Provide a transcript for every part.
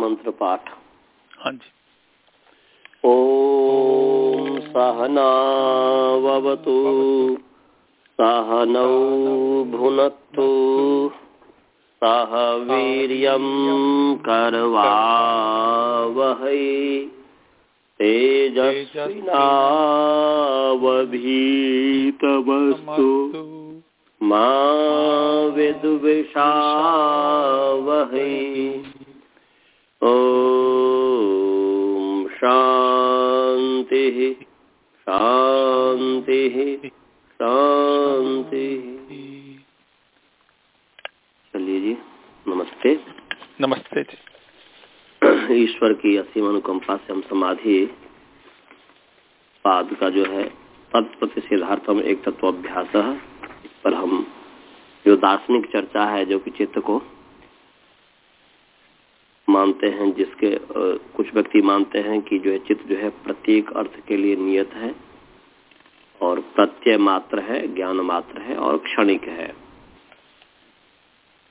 मंत्र पाठ हाँ जी। ॐ सहनावतु सहनौ भुनक्तु सह वीर्यं करवावहै तेजस्विनावभीतमस्तु मा विद्विषावहै। ॐ शान्तिः शान्तिः शान्तिः चलिए जी नमस्ते। नमस्ते जी। ईश्वर की असीम अनुकंपा से हम समाधि पाद का जो है तत्प्रति सिद्धार्थम एक तत्वाभ्यास पर हम जो दार्शनिक चर्चा है जो कि चित्त को मानते हैं, जिसके कुछ व्यक्ति मानते हैं कि जो है, चित्त जो है, प्रत्येक अर्थ के लिए नियत है और प्रत्यय मात्र है, ज्ञान मात्र है और क्षणिक है।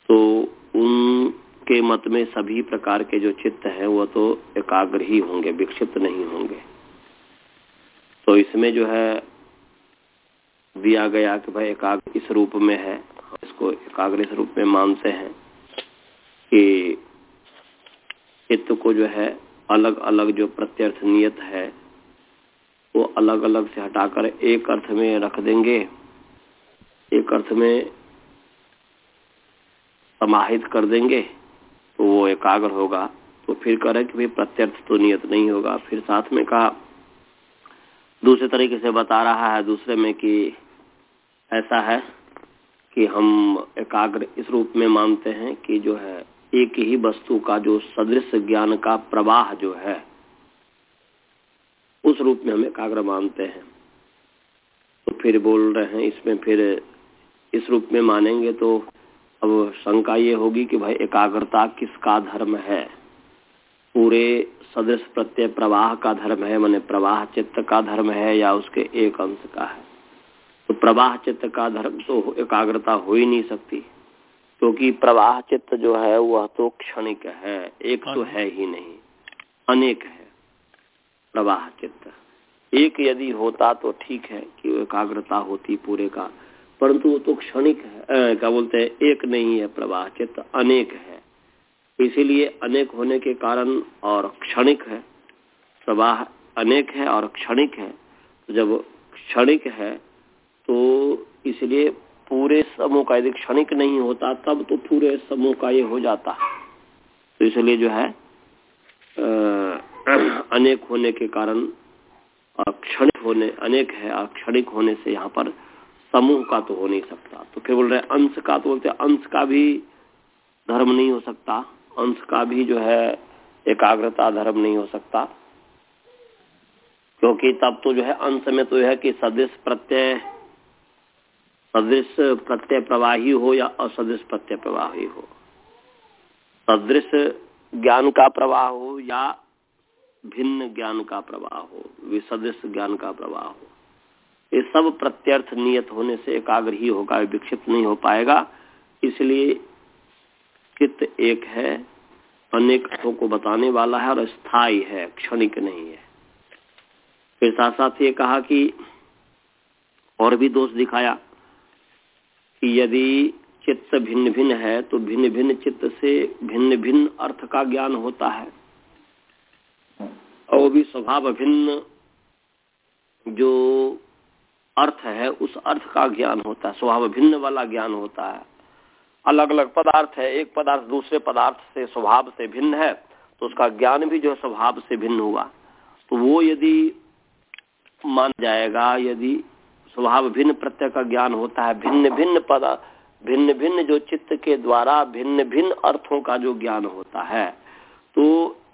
तो उनके मत में सभी प्रकार के जो चित्त है वह तो एकाग्र ही होंगे, विक्षिप्त नहीं होंगे। तो इसमें जो है, दिया गया कि भाई एकाग्र इस रूप में है, इसको एकाग्र इस रूप में मानते हैं कि चित्त को जो है अलग अलग जो प्रत्यर्थ नियत है, वो अलग अलग से हटाकर एक अर्थ में रख देंगे। एक अर्थ में समाहित कर देंगे तो वो एकाग्र होगा। तो फिर कह रहे कि भाई प्रत्यर्थ तो नियत नहीं होगा। फिर साथ में कहा, दूसरे तरीके से बता रहा है दूसरे में कि ऐसा है कि हम एकाग्र इस रूप में मानते हैं कि जो है एक ही वस्तु का जो सदृश ज्ञान का प्रवाह जो है, उस रूप में हम एकाग्र मानते हैं। तो फिर बोल रहे हैं, इसमें फिर इस रूप में मानेंगे तो अब शंका ये होगी कि भाई एकाग्रता किसका धर्म है? पूरे सदृश प्रत्यय प्रवाह का धर्म है, माने प्रवाह चित्त का धर्म है या उसके एक अंश का है? तो प्रवाह चित्त का धर्म तो एकाग्रता हो ही नहीं सकती। क्योंकि तो प्रवाह चित्त जो है वह तो क्षणिक है। एक तो है। ही नहीं अनेक है प्रवाह चित्त। एक यदि होता तो ठीक है कि एकाग्रता होती पूरे का परंतु वो तो क्षणिक है क्या बोलते हैं एक नहीं है प्रवाह चित्त अनेक है। इसीलिए अनेक होने के कारण और क्षणिक है। प्रवाह अनेक है और क्षणिक है। जब क्षणिक है तो इसलिए पूरे समूह का यदि क्षणिक नहीं होता, तब तो पूरे समूह का ये हो जाता। तो इसलिए जो है अनेक होने के कारण क्षणिक होने, अनेक है क्षणिक होने से यहाँ पर समूह का तो हो नहीं सकता। तो फिर बोल रहे अंश का तो बोलते अंश का भी धर्म नहीं हो सकता। अंश का भी जो है, एकाग्रता धर्म नहीं हो सकता। क्योंकि तब तो जो है, अंश में तो यह है कि सदस्य प्रत्यय सदृश प्रत्यय प्रवाही हो या असदृश प्रत्यय प्रवाही हो? सदृश ज्ञान का प्रवाह हो या भिन्न ज्ञान का प्रवाह हो? विसदृश ज्ञान का प्रवाह हो? ये सब प्रत्यर्थ नियत होने से एकाग्र ही होगा, विक्षिप्त नहीं हो पाएगा। इसलिए चित्त एक है, अनेक को बताने वाला है और स्थायी है, क्षणिक नहीं है। फिर साथ साथ ये कहा कि और भी दोष दिखाया। कि यदि चित्त भिन्न भिन्न है तो भिन्न भिन्न चित्त से भिन्न भिन्न अर्थ का ज्ञान होता है। और भी स्वभाव भिन्न जो अर्थ है, उस अर्थ का ज्ञान होता है, स्वभाव भिन्न वाला ज्ञान होता है। अलग अलग पदार्थ है, एक पदार्थ दूसरे पदार्थ से, स्वभाव से भिन्न है तो उसका ज्ञान भी जो है, स्वभाव से भिन्न हुआ तो वो यदि मान जाएगा, यदि स्वभाव भिन्न प्रत्यय का ज्ञान होता है, भिन्न भिन्न पद, भिन्न भिन्न जो चित्त के द्वारा भिन्न भिन्न अर्थों का जो ज्ञान होता है। तो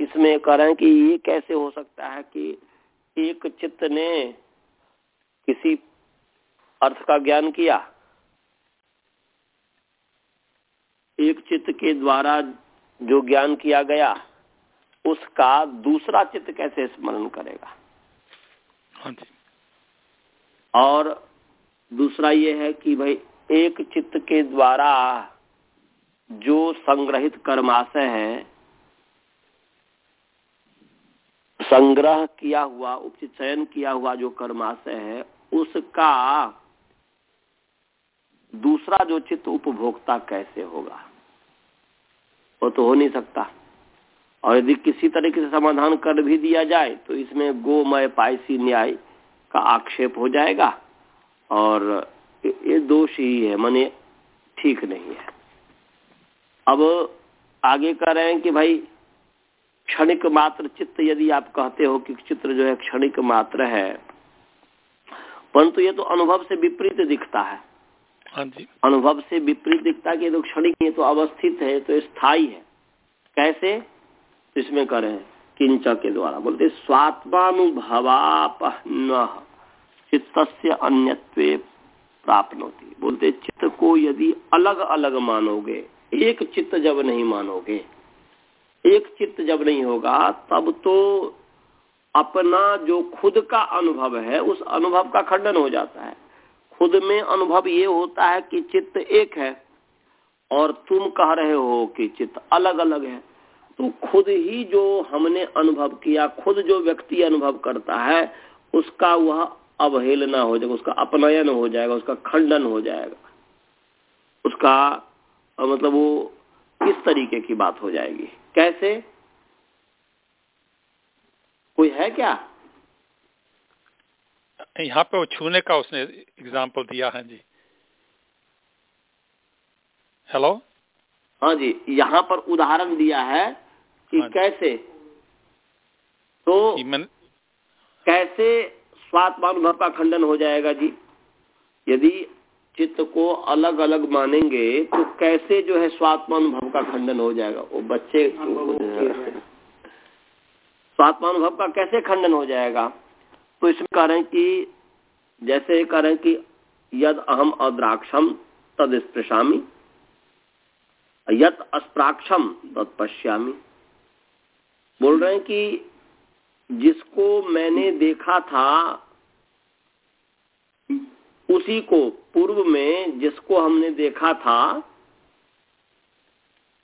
इसमें कह रहे हैं कि ये कैसे हो सकता है कि एक चित्त ने किसी अर्थ का ज्ञान किया, एक चित्त के द्वारा जो ज्ञान किया गया, उसका दूसरा चित्त कैसे स्मरण करेगा? हाँ जी। और दूसरा ये है कि भाई, एक चित्त के द्वारा जो संग्रहित कर्माशय है, संग्रह किया हुआ उपचित चयन किया हुआ जो कर्माशय है, उसका दूसरा जो चित्त उपभोक्ता कैसे होगा? वो तो हो नहीं सकता। और यदि किसी तरीके से समाधान कर भी दिया जाए तो इसमें गोमय पायसी न्याय का आक्षेप हो जाएगा और ये दोष ही है माने ठीक नहीं है। अब आगे कह रहे हैं कि भाई क्षणिक मात्र चित्त यदि आप कहते हो कि चित्र जो है क्षणिक मात्र है परंतु ये तो अनुभव से विपरीत दिखता है। हाँ जी। अनुभव से विपरीत दिखता है कि तो क्षणिक ये तो अवस्थित है तो स्थायी है। कैसे? इसमें करें किंच के द्वारा। बोलते स्वात्मानुभवापन चित्त से अन्यत्व प्राप्त होती बोलते, चित्त को यदि अलग अलग मानोगे, एक चित्त जब नहीं मानोगे, एक चित्त जब नहीं होगा, तब तो अपना जो खुद का अनुभव है, उस अनुभव का खंडन हो जाता है। खुद में अनुभव ये होता है कि चित्त एक है, और तुम कह रहे हो कि चित्त अलग अलग है। तो खुद ही जो हमने अनुभव किया खुद जो व्यक्ति अनुभव करता है उसका वह अवहेलना हो जाएगा उसका अपनयन हो जाएगा उसका खंडन हो जाएगा। उसका मतलब वो किस तरीके की बात हो जाएगी? कैसे? कोई है क्या? यहाँ पे वो छूने का उसने एग्ज़ाम्पल दिया है जी। हेलो हाँ जी यहाँ पर उदाहरण दिया है कि हाँ कैसे? तो मन... कैसे स्वात्मानुभव का खंडन हो जाएगा जी? यदि चित्त को अलग अलग मानेंगे तो कैसे जो है स्वात्मानुभव का खंडन हो जाएगा? वो बच्चे स्वात्मानुभव का कैसे खंडन हो जाएगा? तो इसमें कह रहे कि जैसे कह रहे कि यद अहम अद्राक्षम तद स्पृशामी यद अस्प्राक्षम तद पश्यामी बोल रहे हैं कि जिसको मैंने देखा था, उसी को, पूर्व में जिसको हमने देखा था,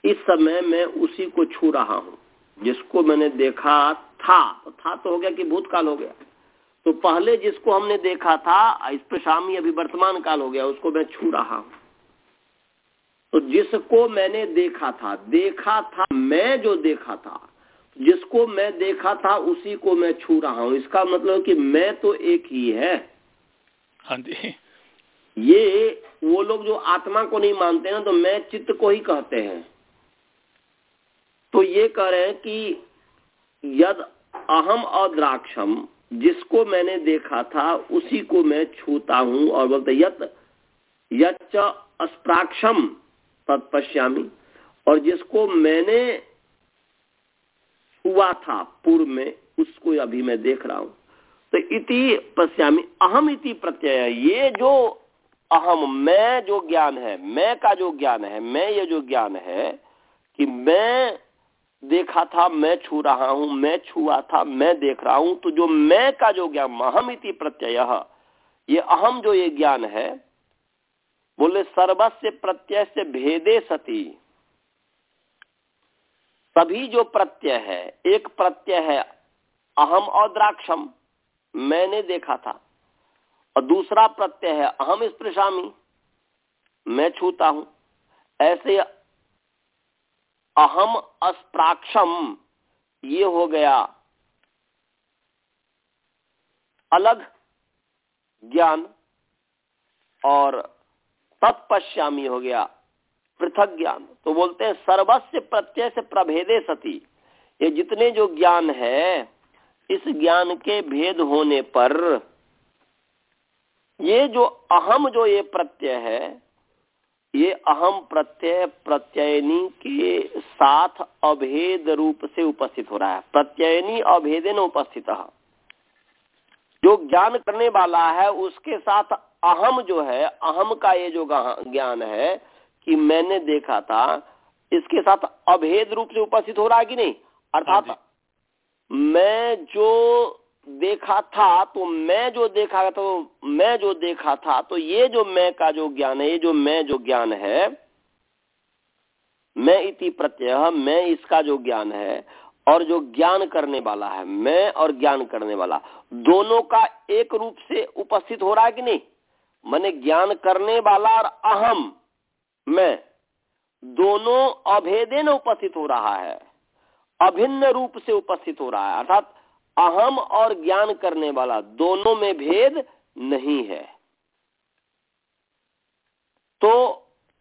इस समय मैं उसी को छू रहा हूँ। जिसको मैंने देखा था था तो हो गया कि भूतकाल हो गया। तो पहले जिसको हमने देखा था, इस पर शामी अभी वर्तमान काल हो गया, उसको मैं छू रहा हूँ। तो जिसको मैंने देखा था देखा था, मैं जो देखा था जिसको मैं देखा था उसी को मैं छू रहा हूँ। इसका मतलब कि मैं तो एक ही है। हाँ जी। ये वो लोग जो आत्मा को नहीं मानते ना तो मैं चित्त को ही कहते हैं। तो ये कह रहे हैं कि यद अहम अद्राक्षम जिसको मैंने देखा था उसी को मैं छूता हूँ। और बोलते यत यच्च अस्प्राक्षम तत्पश्यामी। और जिसको मैंने छुआ था पूर्व में, उसको अभी मैं देख रहा हूँ। तो इति पश्यामी, अहम इति प्रत्यय, ये जो अहम, मैं जो ज्ञान है, मैं का जो ज्ञान है, मैं ये जो ज्ञान है कि मैं देखा था, मैं छू रहा हूँ, मैं छुआ था, मैं देख रहा हूँ तो जो मैं का जो ज्ञान, अहम इति प्रत्यय, ये अहम जो ये ज्ञान है, बोले सर्वस्व प्रत्यय से भेदे सती। सभी जो प्रत्यय है, एक प्रत्यय है, अहम और द्राक्षम, मैंने देखा था। और दूसरा प्रत्यय है, अहम स्पृशामी, मैं छूता हूँ। ऐसे अहम अस्प्राक्षम, ये हो गया अलग ज्ञान और तत्पश्यामी हो गया पृथक ज्ञान तो बोलते हैं, सर्वस्व प्रत्यय से प्रभेदे सती। ये जितने जो ज्ञान है, इस ज्ञान के भेद होने पर, ये जो अहम जो ये प्रत्यय है, ये अहम प्रत्यय प्रत्ययनी के साथ अभेद रूप से उपस्थित हो रहा है। प्रत्ययनी अभेदन उपस्थित। जो ज्ञान करने वाला है, उसके साथ अहम जो है, अहम का ये जो ज्ञान है कि मैंने देखा था इसके साथ अभेद रूप से उपस्थित हो रहा है कि नहीं? अर्थात हाँ मैं जो देखा था तो मैं जो देखा था तो मैं जो देखा था तो ये जो मैं का जो ज्ञान है ये जो मैं जो ज्ञान है मैं इति प्रत्यय मैं इसका जो ज्ञान है और जो ज्ञान करने वाला है मैं और ज्ञान करने वाला दोनों का एक रूप से उपस्थित हो रहा है कि नहीं? मैंने ज्ञान करने वाला और अहम मैं दोनों अभेदे उपस्थित हो रहा है, अभिन्न रूप से उपस्थित हो रहा है, अर्थात अहम और ज्ञान करने वाला दोनों में भेद नहीं है। तो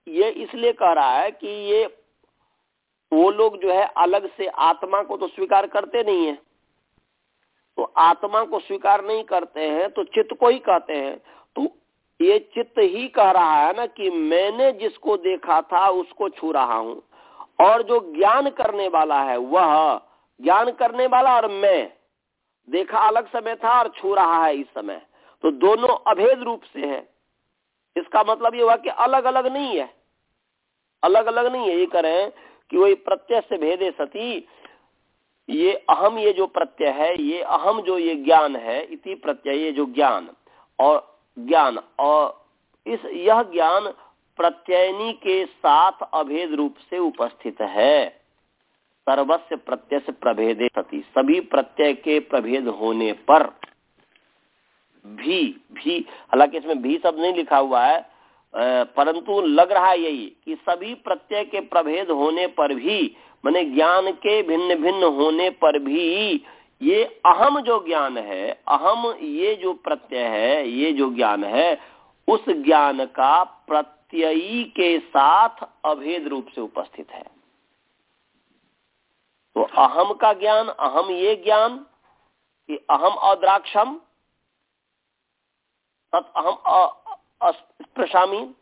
ये इसलिए कह रहा है कि ये, वो लोग जो है अलग से आत्मा को तो स्वीकार करते नहीं है। तो आत्मा को स्वीकार नहीं करते हैं तो चित्त को ही कहते हैं। तो ये चित्त ही कह रहा है ना कि मैंने जिसको देखा था उसको छू रहा हूँ। और जो ज्ञान करने वाला है, वह ज्ञान करने वाला और मैं। देखा अलग समय था और छू रहा है इस समय। तो दोनों अभेद रूप से है। इसका मतलब ये हुआ कि अलग अलग नहीं है। अलग अलग नहीं है। ये करें कि वही प्रत्यय से भेदे सती, ये अहम ये जो प्रत्यय है, ये अहम जो ये ज्ञान है, इति प्रत्यय ये जो ज्ञान। और ज्ञान। और इस, यह ज्ञान प्रत्ययनी के साथ अभेद रूप से उपस्थित है। सर्वस्व प्रत्यय से प्रभेदे सती। सभी प्रत्यय के प्रभेद होने पर भी भी, हालाँकि इसमें भी शब्द नहीं लिखा हुआ है परंतु लग रहा है यही कि सभी प्रत्यय के प्रभेद होने पर भी, मैंने ज्ञान के भिन्न भिन्न होने पर भी ये अहम जो ज्ञान है, अहम ये जो प्रत्यय है, ये जो ज्ञान है, उस ज्ञान का प्रत्ययी के साथ अभेद रूप से उपस्थित है। तो अहम का ज्ञान, अहम ये ज्ञान कि अहम अद्राक्षम, तत् अहम स्पृशामी,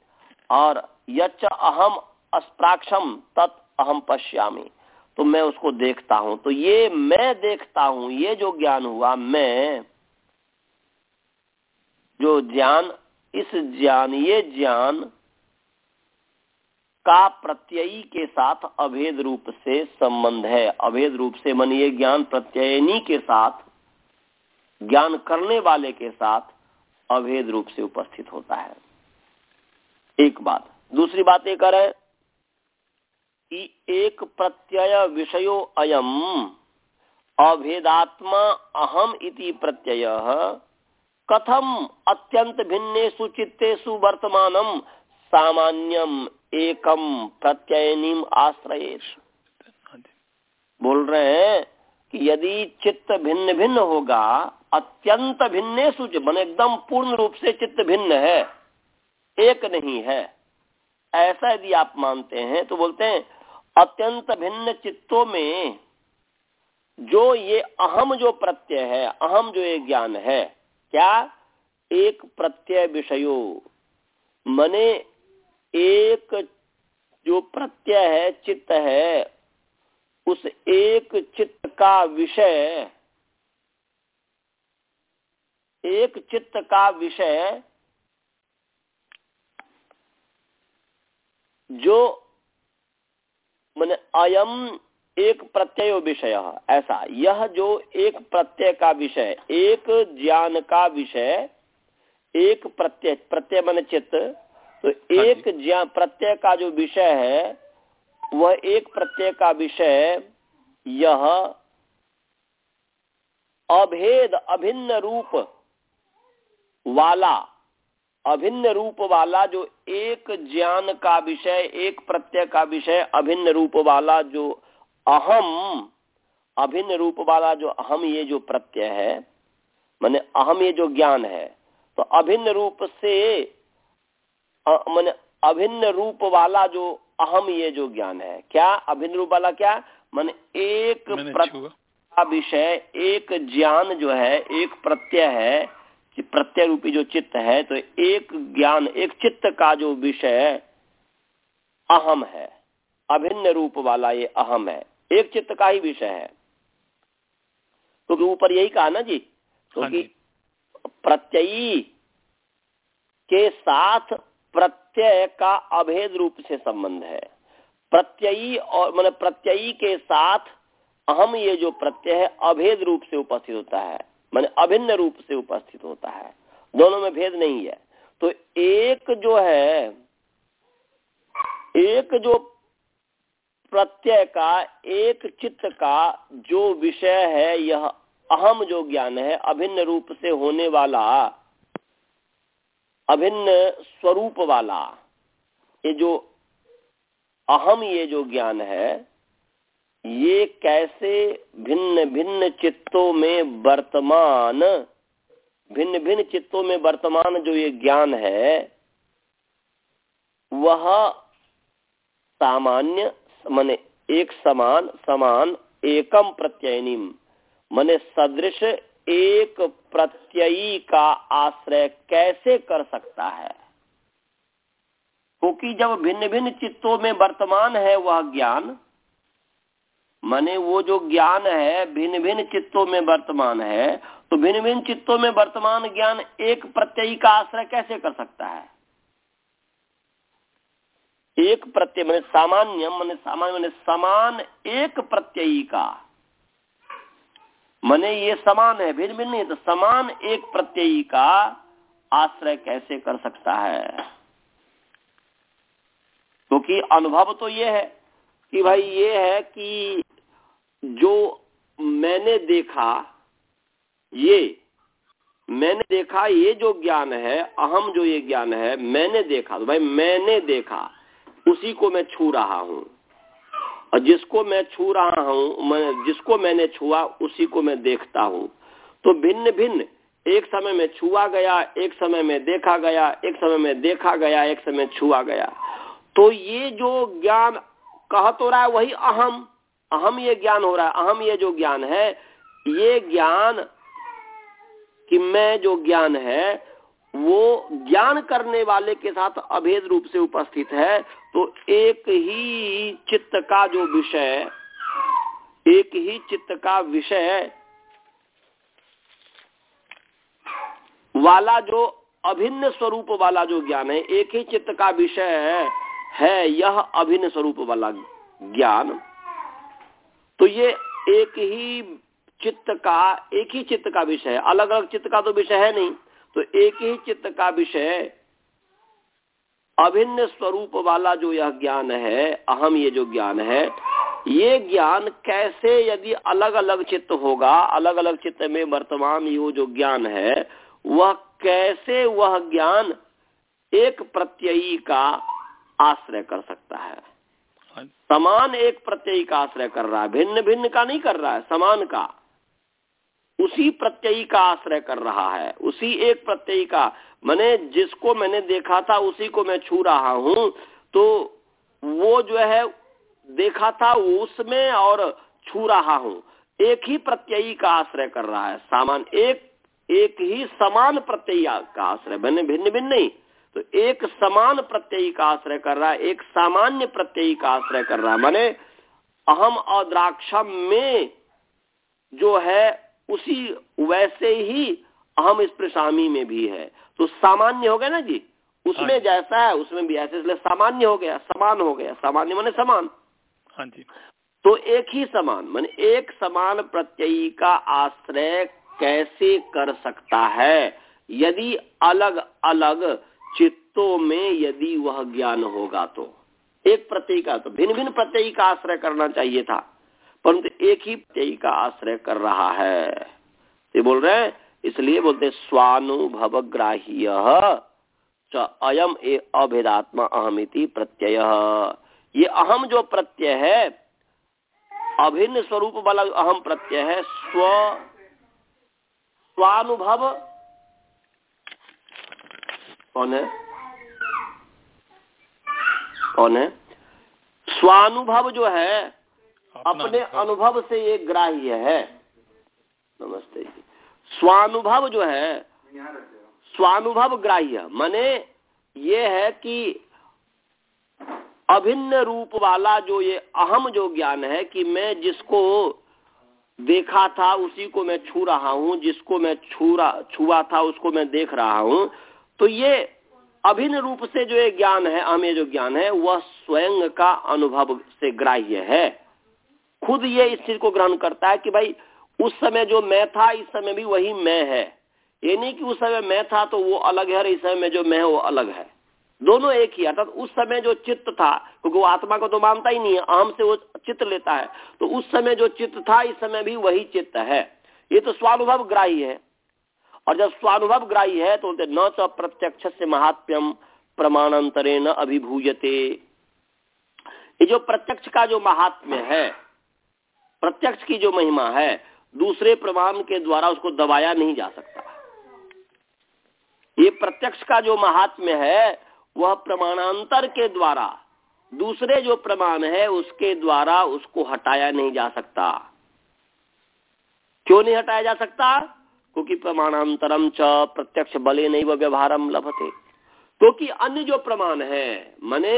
और यच्च अहम अस्प्राक्षम, तत् अहम पश्यामी। तो मैं उसको देखता हूँ। तो ये मैं देखता हूँ, ये जो ज्ञान हुआ, मैं जो ज्ञान, इस ज्ञान, ये ज्ञान का प्रत्ययी के साथ अभेद रूप से संबंध है। अभेद रूप से मन, ये ज्ञान प्रत्ययनी के साथ, ज्ञान करने वाले के साथ अभेद रूप से उपस्थित होता है। एक बात। दूसरी बात ये करें एक प्रत्यय विषयो अयम। अभेदात्मा अहम इति प्रत्यय। कथम अत्यंत भिन्नेषु चित्तेषु वर्तमानम सामान्यम एकम प्रत्ययनीम आश्रय बोल रहे हैं कि यदि चित्त भिन्न भिन्न होगा अत्यंत भिन्नेषु मन एकदम पूर्ण रूप से चित्त भिन्न है, एक नहीं है। ऐसा यदि आप मानते हैं तो बोलते हैं अत्यंत भिन्न चित्तों में जो ये अहम जो प्रत्यय है, अहम जो ये ज्ञान है, क्या? एक प्रत्यय विषयो। मने एक जो प्रत्यय है, चित्त है, उस एक चित्त का विषय, एक चित्त का विषय जो मैंने अयम एक प्रत्यय विषय ऐसा। यह जो एक प्रत्यय का विषय एक ज्ञान का विषय एक प्रत्यय प्रत्यय मन चित्त तो हाँ एक ज्ञान प्रत्यय का जो विषय है वह एक प्रत्यय का विषय यह अभेद अभिन्न रूप वाला अभिन्न रूप वाला जो एक ज्ञान का विषय एक प्रत्यय का विषय अभिन्न रूप वाला जो अहम अभिन्न रूप वाला जो अहम ये जो प्रत्यय है मैंने अहम ये जो ज्ञान है तो अभिन्न रूप से मैंने अभिन्न रूप वाला जो अहम ये जो ज्ञान है क्या? अभिन्न रूप वाला क्या? मैंने एक प्रत्यय का विषय एक ज्ञान जो है एक प्रत्यय है कि प्रत्यय रूपी जो चित्त है तो एक ज्ञान एक चित्त का जो विषय अहम है अभिन्न रूप वाला ये अहम है एक चित्त का ही विषय है। क्योंकि तो ऊपर यही कहा ना जी क्योंकि तो प्रत्ययी के साथ प्रत्यय का अभेद रूप से संबंध है। प्रत्ययी और मतलब प्रत्ययी के साथ अहम ये जो प्रत्यय है अभेद रूप से उपस्थित होता है। माने अभिन्न रूप से उपस्थित होता है। दोनों में भेद नहीं है। तो एक जो है, एक जो प्रत्यय का, एक चित्त का जो विषय है, यह अहम जो ज्ञान है, अभिन्न रूप से होने वाला, अभिन्न स्वरूप वाला, ये जो अहम ये जो ज्ञान है ये कैसे भिन्न भिन्न चित्तों में वर्तमान, भिन्न भिन्न चित्तों में वर्तमान जो ये ज्ञान है, वह सामान्य, मने एक समान समान एकम प्रत्ययनी मने सदृश एक प्रत्ययी का आश्रय कैसे कर सकता है? क्योंकि जब भिन्न भिन्न चित्तों में वर्तमान है वह ज्ञान माने वो जो ज्ञान है भिन्न भिन्न चित्तों में वर्तमान है तो भिन्न भिन्न चित्तों में वर्तमान ज्ञान एक प्रत्ययी का आश्रय कैसे कर सकता है? एक प्रत्यय मैंने सामान्य मैंने सामान्य मैंने समान एक प्रत्ययी का। मैंने ये समान है भिन्न भिन्न नहीं तो समान एक प्रत्ययी का आश्रय कैसे कर सकता है? क्योंकि तो अनुभव तो ये है कि भाई ये है कि जो मैंने देखा, ये, मैंने देखा ये जो ज्ञान है, अहम जो ये ज्ञान है, मैंने देखा तो भाई मैंने देखा, उसी को मैं छू रहा हूँ। और जिसको मैं छू रहा हूँ, मैं, जिसको मैंने छुआ, उसी को मैं देखता हूँ। तो भिन्न भिन्न एक समय में छुआ गया, एक समय में देखा गया, एक समय में देखा गया, एक समय छुआ गया। तो ये जो ज्ञान कह तो रहा है, वही अहम। अहम ये ज्ञान हो रहा है अहम ये जो ज्ञान है ये ज्ञान कि मैं जो ज्ञान है वो ज्ञान करने वाले के साथ अभेद रूप से उपस्थित है तो एक ही चित्त का जो विषय एक ही चित्त का विषय वाला जो अभिन्न स्वरूप वाला जो ज्ञान है एक ही चित्त का विषय है, है यह अभिन्न स्वरूप वाला ज्ञान। तो ये एक ही चित्त का, एक ही चित्त का विषय है अलग अलग चित्त का तो विषय है नहीं तो एक ही चित्त का विषय, अभिन्न स्वरूप वाला जो यह ज्ञान है, अहम ये जो ज्ञान है, ये ज्ञान कैसे यदि अलग अलग चित्त होगा अलग अलग चित्त में वर्तमान ये जो ज्ञान है, वह कैसे वह ज्ञान एक प्रत्ययी का आश्रय कर सकता है। समान एक प्रत्ययी का आश्रय कर रहा है भिन्न भिन्न का नहीं कर रहा है, समान का। उसी प्रत्ययी का आश्रय कर रहा है, उसी एक प्रत्ययी का मैंने जिसको मैंने देखा था, उसी को मैं छू रहा हूँ तो वो जो है, देखा था, उसमें और छू रहा हूँ। एक ही प्रत्ययी का आश्रय कर रहा है, सामान एक एक ही समान प्रत्ययी का आश्रय, मैंने भिन्न भिन्न नहीं। तो एक समान प्रत्ययी का आश्रय कर रहा है एक सामान्य प्रत्ययी का आश्रय कर रहा है। माने अहम और द्राक्षम में जो है उसी वैसे ही अहम इस प्रसामी में भी है। तो सामान्य हो गया ना जी? उसमें हाँ जैसा है उसमें भी ऐसे इसलिए सामान्य हो गया समान हो गया। सामान्य माने समान। हाँ जी। तो एक ही समान माने एक समान प्रत्ययी का आश्रय कैसे कर सकता है? यदि अलग अलग चित्तों में यदि वह ज्ञान होगा तो। एक प्रत्यय का तो भिन्न भिन्न प्रत्यय का आश्रय करना चाहिए था, परंतु एक ही प्रत्यय का आश्रय कर रहा है। ये बोल रहे हैं, इसलिए बोलते स्वानुभव ग्राह्य अयम ए अभेदात्मा अहमिति प्रत्यय। ये अहम जो प्रत्यय है, अभिन्न स्वरूप वाला अहम प्रत्यय है, स्व स्वानुभव कौन है? कौन है? स्वानुभव जो है अपने अनुभव। से ये ग्राह्य है। नमस्ते जी। स्वानुभव जो है स्वानुभव ग्राह्य माने ये है कि अभिन्न रूप वाला जो ये अहम जो ज्ञान है कि मैं जिसको देखा था उसी को मैं छू रहा हूँ जिसको मैं छू रहा छुआ था उसको मैं देख रहा हूँ तो ये अभिन्न रूप से जो ये ज्ञान है हमें जो ज्ञान है, वह स्वयं का अनुभव से ग्राह्य है। खुद ये इस चीज़ को ग्रहण करता है कि भाई, उस समय जो मैं था, इस समय भी वही मैं है। ये नहीं कि उस समय मैं था तो वो अलग है, और इस समय में जो मैं वो अलग है। दोनों एक ही अर्थात उस समय जो चित्त था, क्योंकि वो आत्मा को तो मानता ही नहीं है अहम से वो चित्त लेता है। तो उस समय जो चित्त था, इस समय भी वही चित्त है। ये तो स्वानुभव ग्राही है। और जब स्वानुभव ग्राही है तो न च प्रत्यक्ष से महात्म्यम प्रमाणांतरे न अभिभूयते। ये जो प्रत्यक्ष का जो महात्म्य है, प्रत्यक्ष की जो महिमा है, दूसरे प्रमाण के द्वारा उसको दबाया नहीं जा सकता। ये प्रत्यक्ष का जो महात्म्य है, वह प्रमाणांतर के द्वारा, दूसरे जो प्रमाण है, उसके द्वारा उसको हटाया नहीं जा सकता। क्यों नहीं हटाया जा सकता? क्योंकि प्रमाणांतरम च प्रत्यक्ष बले नहीं वह व्यवहारम लभते। क्योंकि अन्य जो प्रमाण है मने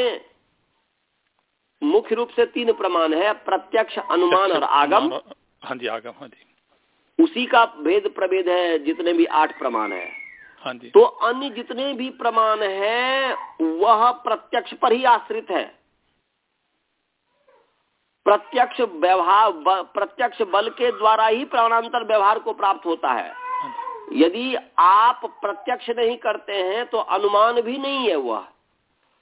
मुख्य रूप से तीन प्रमाण है प्रत्यक्ष अनुमान और आगम। हाँ जी आगम हाँ जी। उसी का भेद प्रभेद है जितने भी आठ प्रमाण है। हाँ जी। तो अन्य जितने भी प्रमाण है वह प्रत्यक्ष पर ही आश्रित है। प्रत्यक्ष व्यवहार प्रत्यक्ष बल के द्वारा ही प्राणांतर व्यवहार को प्राप्त होता है हाँ। यदि आप प्रत्यक्ष नहीं करते हैं तो अनुमान भी नहीं है वह।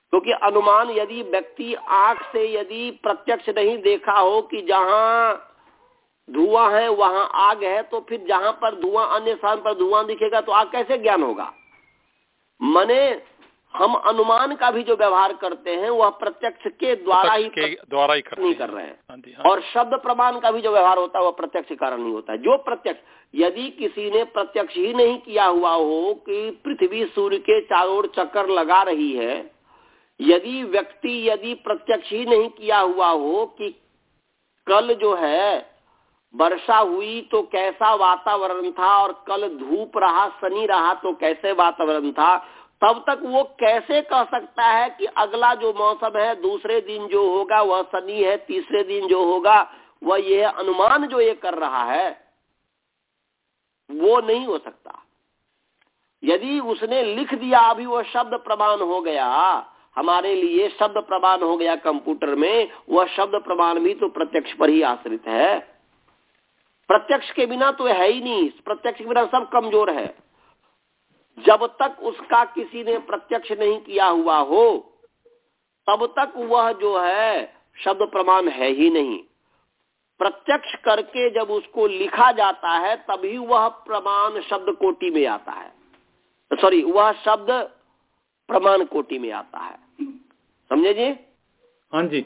क्योंकि तो अनुमान यदि व्यक्ति आँख से यदि प्रत्यक्ष नहीं देखा हो कि जहाँ धुआँ है, वहाँ आग है तो फिर जहाँ पर धुआँ, अन्य स्थान पर धुआँ दिखेगा तो आग कैसे ज्ञान होगा? मने हम अनुमान का भी जो व्यवहार करते हैं वह प्रत्यक्ष के द्वारा ही द्वारा ही नहीं कर रहे हैं। हाँ हाँ। और शब्द प्रमाण का भी जो व्यवहार होता है वह प्रत्यक्ष कारण नहीं होता है। जो प्रत्यक्ष यदि किसी ने प्रत्यक्ष ही नहीं किया हुआ हो कि पृथ्वी सूर्य के चारों ओर चक्कर लगा रही है यदि व्यक्ति यदि प्रत्यक्ष ही नहीं किया हुआ हो कि कल जो है वर्षा हुई तो कैसा वातावरण था और कल धूप रहा शनि रहा तो कैसे वातावरण था तब तक वो कैसे कह सकता है कि अगला जो मौसम है, दूसरे दिन जो होगा, वह शनि है, तीसरे दिन जो होगा, वह यह अनुमान जो ये कर रहा है, वो नहीं हो सकता। यदि उसने लिख दिया, अभी वो शब्द प्रमाण हो गया, हमारे लिए शब्द प्रमाण हो गया कंप्यूटर में, वह शब्द प्रमाण भी तो प्रत्यक्ष पर ही आश्रित है। प्रत्यक्ष के बिना तो है ही नहीं, प्रत्यक्ष के बिना सब कमज़ोर है। जब तक उसका किसी ने प्रत्यक्ष नहीं किया हुआ हो तब तक वह जो है शब्द प्रमाण है ही नहीं। प्रत्यक्ष करके जब उसको लिखा जाता है तभी वह प्रमाण शब्द कोटि में आता है। सॉरी वह शब्द प्रमाण कोटि में आता है। समझे जी? हाँ जी।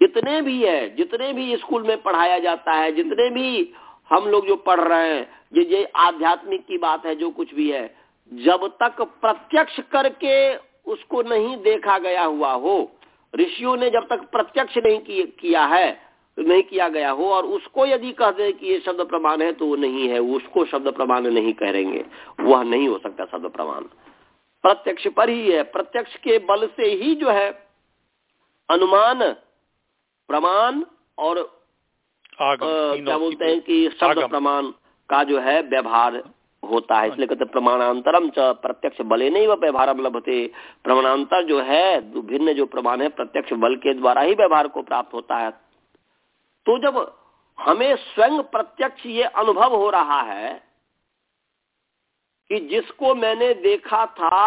जितने भी है जितने भी स्कूल में पढ़ाया जाता है जितने भी हम लोग जो पढ़ रहे हैं ये ये आध्यात्मिक की बात है जो कुछ भी है जब तक प्रत्यक्ष करके उसको नहीं देखा गया हुआ हो ऋषियों ने जब तक प्रत्यक्ष नहीं किया है नहीं किया गया हो और उसको यदि कह दे कि ये शब्द प्रमाण है तो वो नहीं है उसको शब्द प्रमाण नहीं कह कहेंगे वह नहीं हो सकता शब्द प्रमाण। प्रत्यक्ष पर ही है प्रत्यक्ष के बल से ही जो है अनुमान प्रमाण और आ, क्या बोलते हैं कि शब्द प्रमाण का जो है व्यवहार होता है। इसलिए कहते प्रमाणांतरम च प्रत्यक्ष बले नहीं वह व्यवहार लभते। प्रमाणांतर जो है भिन्न जो प्रमाण है प्रत्यक्ष बल के द्वारा ही व्यवहार को प्राप्त होता है। तो जब हमें स्वयं प्रत्यक्ष ये अनुभव हो रहा है कि जिसको मैंने देखा था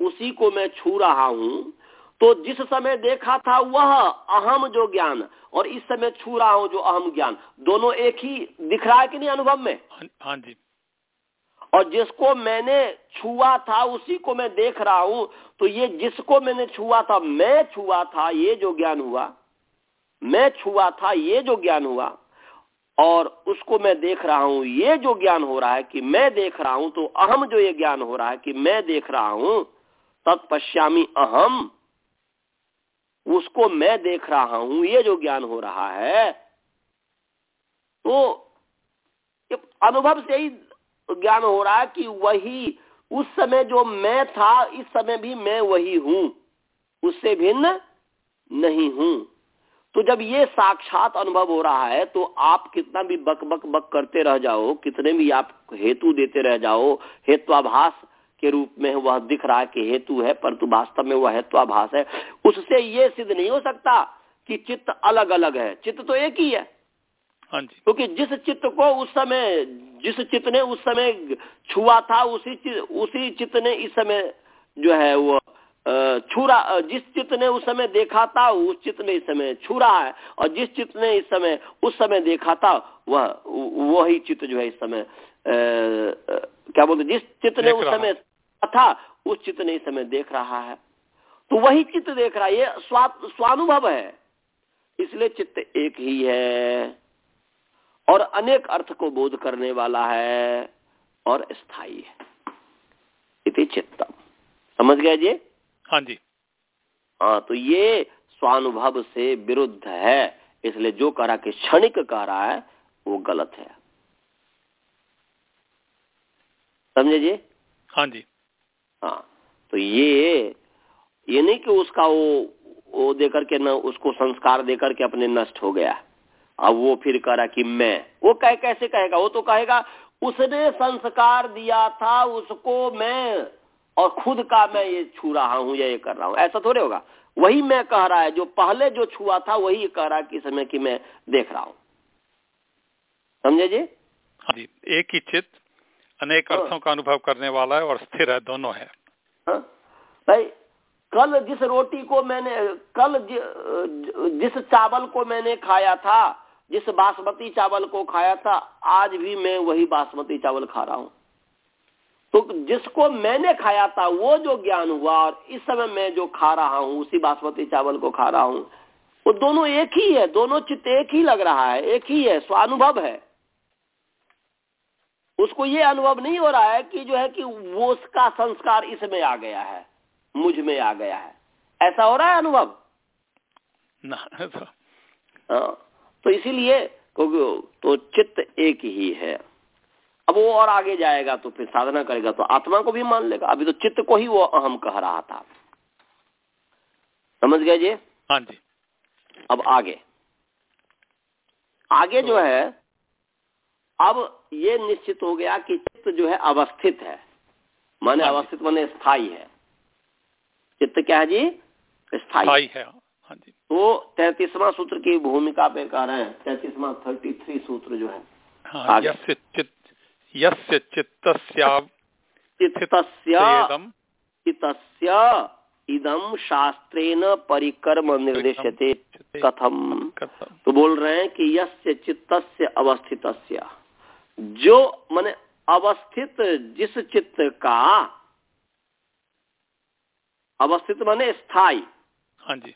उसी को मैं छू रहा हूँ तो जिस समय देखा था वह अहम जो ज्ञान और इस समय छू रहा हूँ जो अहम ज्ञान। दोनों एक ही दिख रहा है कि नहीं अनुभव में? हाँ, जी। और जिसको मैंने छुआ था, उसी को मैं देख रहा हूँ। तो ये जिसको मैंने छुआ था, मैं छुआ था, ये जो ज्ञान हुआ। मैं छुआ था, ये जो ज्ञान हुआ। और उसको मैं देख रहा हूँ, ये जो ज्ञान हो रहा है कि मैं देख रहा हूँ तो अहम जो ये ज्ञान हो रहा है कि मैं देख रहा हूँ, तत्पश्यामी अहम, उसको मैं देख रहा हूँ, ये जो ज्ञान हो रहा है। तो अनुभव से ही ज्ञान हो रहा है कि वही, उस समय जो मैं था, इस समय भी मैं वही हूँ। उससे भिन्न नहीं हूँ। तो जब ये साक्षात अनुभव हो रहा है तो आप कितना भी बक बक बक करते रह जाओ, कितने भी आप हेतु देते रह जाओ, हेत्वाभास के रूप में वह दिख रहा है कि हेतु है, परंतु वास्तव में वह हेत्वाभास है। उससे ये सिद्ध नहीं हो सकता कि चित्त अलग अलग है। चित्त तो एक ही है। हाँ क्योंकि जिस चित्त को उस समय जिस चित्त ने उस समय छुआ था उसी उसी चित्त ने इस समय जो है वो छुरा जिस चित्त ने उस समय देखा था उस चित्त ने इस समय छू रहा है। और जिस चित्त ने इस समय उस समय देखा था वह वही चित्त जो है इस समय क्या बोलते जिस चित्त ने उस समय था उस चित्त ने इस समय देख रहा है। तो वही चित्त देख रहा है। ये स्वा स्वानुभव है। इसलिए चित्त एक ही है। और अनेक अर्थ को बोध करने वाला है और स्थायी है। इति चित्तम। समझ गया जी? हाँ जी। हाँ तो ये स्वानुभव से विरुद्ध है। इसलिए जो कह रहा कि क्षणिक कह रहा है वो गलत है। समझे जी? हाँ जी। हाँ तो ये ये नहीं कि उसका वो वो देकर के न उसको संस्कार देकर के अपने नष्ट हो गया। अब वो फिर कह रहा कि मैं। वो कह कैसे कहेगा? वो तो कहेगा उसने संस्कार दिया था उसको मैं और खुद का मैं ये छू रहा हूँ या ये कर रहा हूँ। ऐसा थोड़े होगा। वही मैं कह रहा है जो पहले जो छुआ था वही कह रहा कि समय की मैं देख रहा हूँ। समझे जी? हाँ जी एक ही चित्त अनेक हाँ। अर्थों का अनुभव करने वाला है और स्थिर है दोनों है। हाँ। भाई कल जिस रोटी को मैंने कल जिस चावल को मैंने खाया था जिस बासमती चावल को खाया था आज भी मैं वही बासमती चावल खा रहा हूँ। तो जिसको मैंने खाया था वो जो ज्ञान हुआ और इस समय मैं जो खा रहा हूँ उसी बासमती चावल को खा रहा हूँ वो दोनों एक ही है दोनों चित्त एक ही लग रहा है एक ही है स्वानुभव है। उसको ये अनुभव नहीं हो रहा है कि जो है कि वो उसका संस्कार इसमें आ गया है मुझमें आ गया है। ऐसा हो रहा है अनुभव? ना तो, इसीलिए तो चित्त एक ही है। अब वो और आगे जाएगा तो फिर साधना करेगा तो आत्मा को भी मान लेगा। अभी तो चित्त को ही वो अहम कह रहा था। समझ गए जी? हाँ जी। अब आगे। आगे तो जो है अब ये निश्चित हो गया कि चित्त जो है अवस्थित है। माने हाँ अवस्थित माने स्थायी है। चित्त क्या है जी? स्थायी है। तो तैतीसवा सूत्र की भूमिका पे कह रहे हैं तैतीसवा थर्टी थ्री सूत्र जो है। हाँ, इदम शास्त्रेण परिकर्म निर्देशते कथम। तो बोल रहे हैं कि यस्य चित्त अवस्थित जो माने अवस्थित जिस चित्त का अवस्थित माने स्थायी हाँ जी।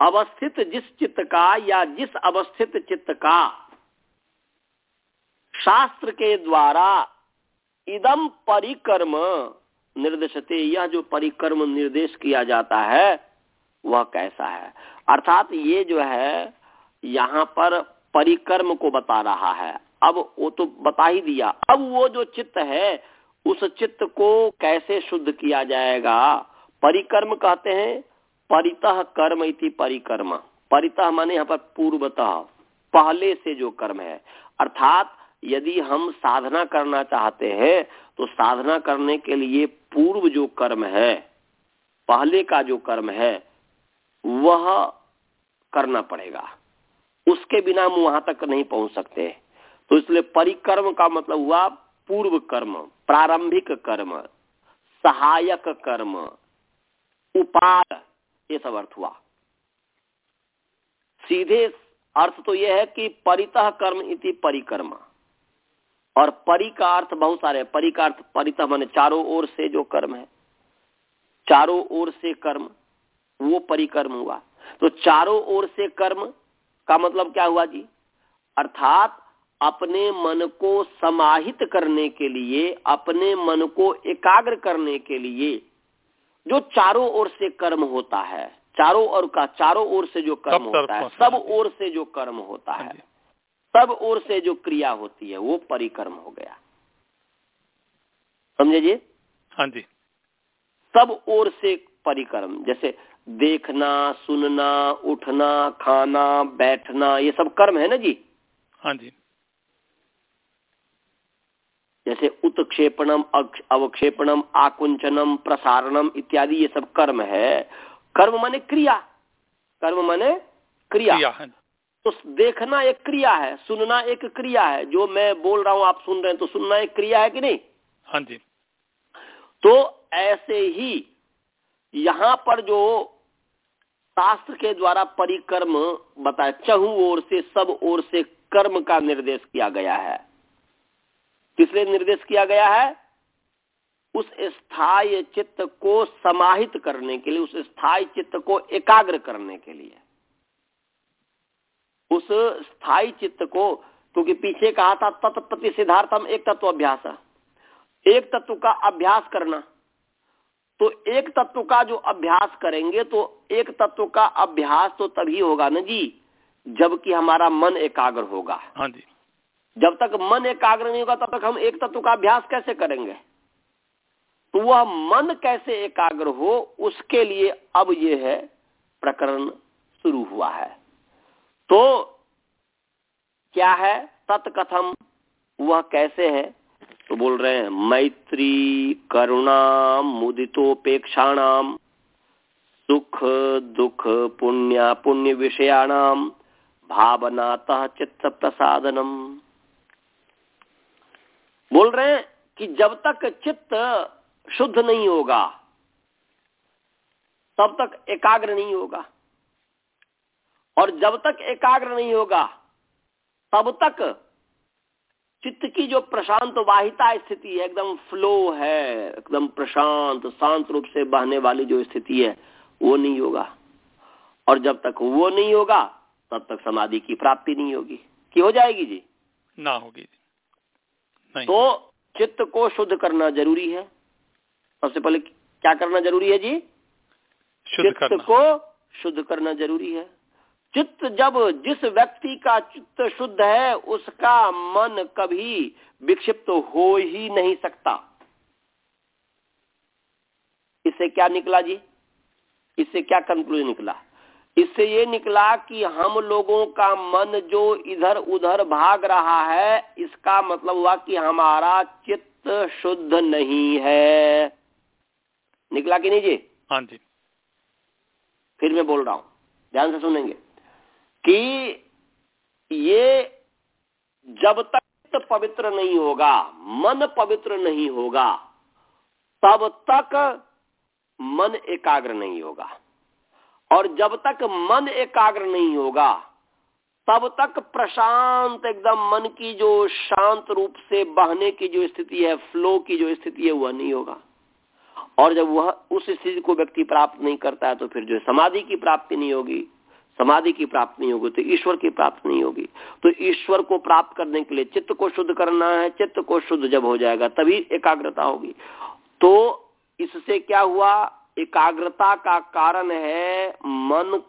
अवस्थित जिस चित्त का या जिस अवस्थित चित्त का शास्त्र के द्वारा इदम परिकर्म निर्देशते यह जो परिकर्म निर्देश किया जाता है, वह कैसा है? अर्थात ये जो है, यहाँ पर परिकर्म को बता रहा है। अब वो तो बता ही दिया। अब वो जो चित्त है, उस चित्त को कैसे शुद्ध किया जाएगा? परिकर्म कहते हैं परितः कर्म इति परिकर्म। परितः माने यहाँ पर पूर्वतः, पहले से जो कर्म है। अर्थात, यदि हम साधना करना चाहते हैं तो साधना करने के लिए पूर्व जो कर्म है, पहले का जो कर्म है, वह करना पड़ेगा। उसके बिना हम वहाँ तक नहीं पहुँच सकते। तो इसलिए परिकर्म का मतलब हुआ पूर्व कर्म, प्रारंभिक कर्म, सहायक कर्म, उपाय। ये सब अर्थ हुआ। सीधे अर्थ तो यह है कि परितः कर्म इति परिकर्म। और परि का अर्थ बहुत सारे परि का अर्थ परितः माने चारों ओर से जो कर्म है। चारों ओर से कर्म, वो परिकर्म हुआ। तो चारों ओर से कर्म का मतलब क्या हुआ जी? अर्थात अपने मन को समाहित करने के लिए, अपने मन को एकाग्र करने के लिए जो चारों ओर से कर्म होता है चारों ओर का चारों ओर से जो कर्म होता है सब ओर से जो कर्म होता हाँ है सब ओर से जो क्रिया होती है वो परिक्रम हो गया। समझे जी हाँ जी। सब ओर से परिक्रम जैसे देखना सुनना उठना खाना बैठना ये सब कर्म है ना जी? हाँ जी। जैसे उत्क्षेपणम अवक्षेपणम आकुंचनम प्रसारणम इत्यादि ये सब कर्म है। कर्म माने क्रिया। कर्म माने क्रिया, क्रिया तो देखना एक क्रिया है सुनना एक क्रिया है। जो मैं बोल रहा हूँ आप सुन रहे हैं तो सुनना एक क्रिया है कि नहीं? हाँ जी। तो ऐसे ही यहाँ पर जो शास्त्र के द्वारा परिक्रम बताया चहु ओर से सब ओर से कर्म का निर्देश किया गया है। किसलिए निर्देश किया गया है? उस स्थायी चित्त को समाहित करने के लिए, उस स्थायी चित्त को एकाग्र करने के लिए। उस स्थायी चित्त को, क्योंकि पीछे कहा था तत्प्रति सिद्धार्थम एक तत्व अभ्यास। एक तत्व का अभ्यास करना। तो एक तत्व का जो अभ्यास करेंगे तो एक तत्व का अभ्यास तो तभी होगा ना जी, जबकि हमारा मन एकाग्र होगा। हाँ जी। जब तक मन एकाग्र नहीं होगा, तब तक हम एक तत्व का अभ्यास कैसे करेंगे? तो वह मन कैसे एकाग्र हो, उसके लिए अब यह है, प्रकरण शुरू हुआ है। तो क्या है? तत्कथम, वह कैसे है? तो बोल रहे हैं, मैत्री करुणा मुदितोपेक्षाणाम, सुख दुख पुण्य पुण्य विषयाणाम, भावनातः चित्त प्रसादनम बोल रहे हैं कि जब तक चित्त शुद्ध नहीं होगा, तब तक एकाग्र नहीं होगा। और जब तक एकाग्र नहीं होगा, तब तक चित्त की जो प्रशांत वाहिता स्थिति है, एकदम फ्लो है, एकदम प्रशांत, शांत रूप से बहने वाली जो स्थिति है, वो नहीं होगा। और जब तक वो नहीं होगा, तब तक समाधि की प्राप्ति नहीं होगी। कि हो जाएगी जी? ना होगी। नहीं तो चित्त को शुद्ध करना ज़रूरी है। सबसे पहले क्या करना ज़रूरी है जी? चित्त करना। को शुद्ध करना ज़रूरी है। चित्त जब जिस व्यक्ति का चित्त शुद्ध है उसका मन कभी विक्षिप्त हो ही नहीं सकता। इससे क्या निकला जी? इससे क्या कंक्लूजन निकला? इससे ये निकला कि हम लोगों का मन जो इधर उधर भाग रहा है इसका मतलब हुआ कि हमारा चित्त शुद्ध नहीं है। निकला कि नहीं जी? हाँ जी। फिर मैं बोल रहा हूँ ध्यान से सुनेंगे कि ये जब तक चित्त पवित्र नहीं होगा मन पवित्र नहीं होगा तब तक मन एकाग्र नहीं होगा। और जब तक मन एकाग्र नहीं होगा, तब तक प्रशांत एकदम मन की जो शांत रूप से बहने की जो स्थिति है फ्लो की जो स्थिति है, वह नहीं होगा। और जब वह उस स्थिति को व्यक्ति प्राप्त नहीं करता है तो फिर जो समाधि की प्राप्ति नहीं होगी, समाधि की प्राप्ति नहीं होगी तो ईश्वर की प्राप्ति नहीं होगी। तो ईश्वर को प्राप्त करने के लिए चित्त को शुद्ध करना है, चित्त को शुद्ध जब हो जाएगा, तभी एकाग्रता होगी। तो इससे क्या हुआ? एकाग्रता का कारण है मन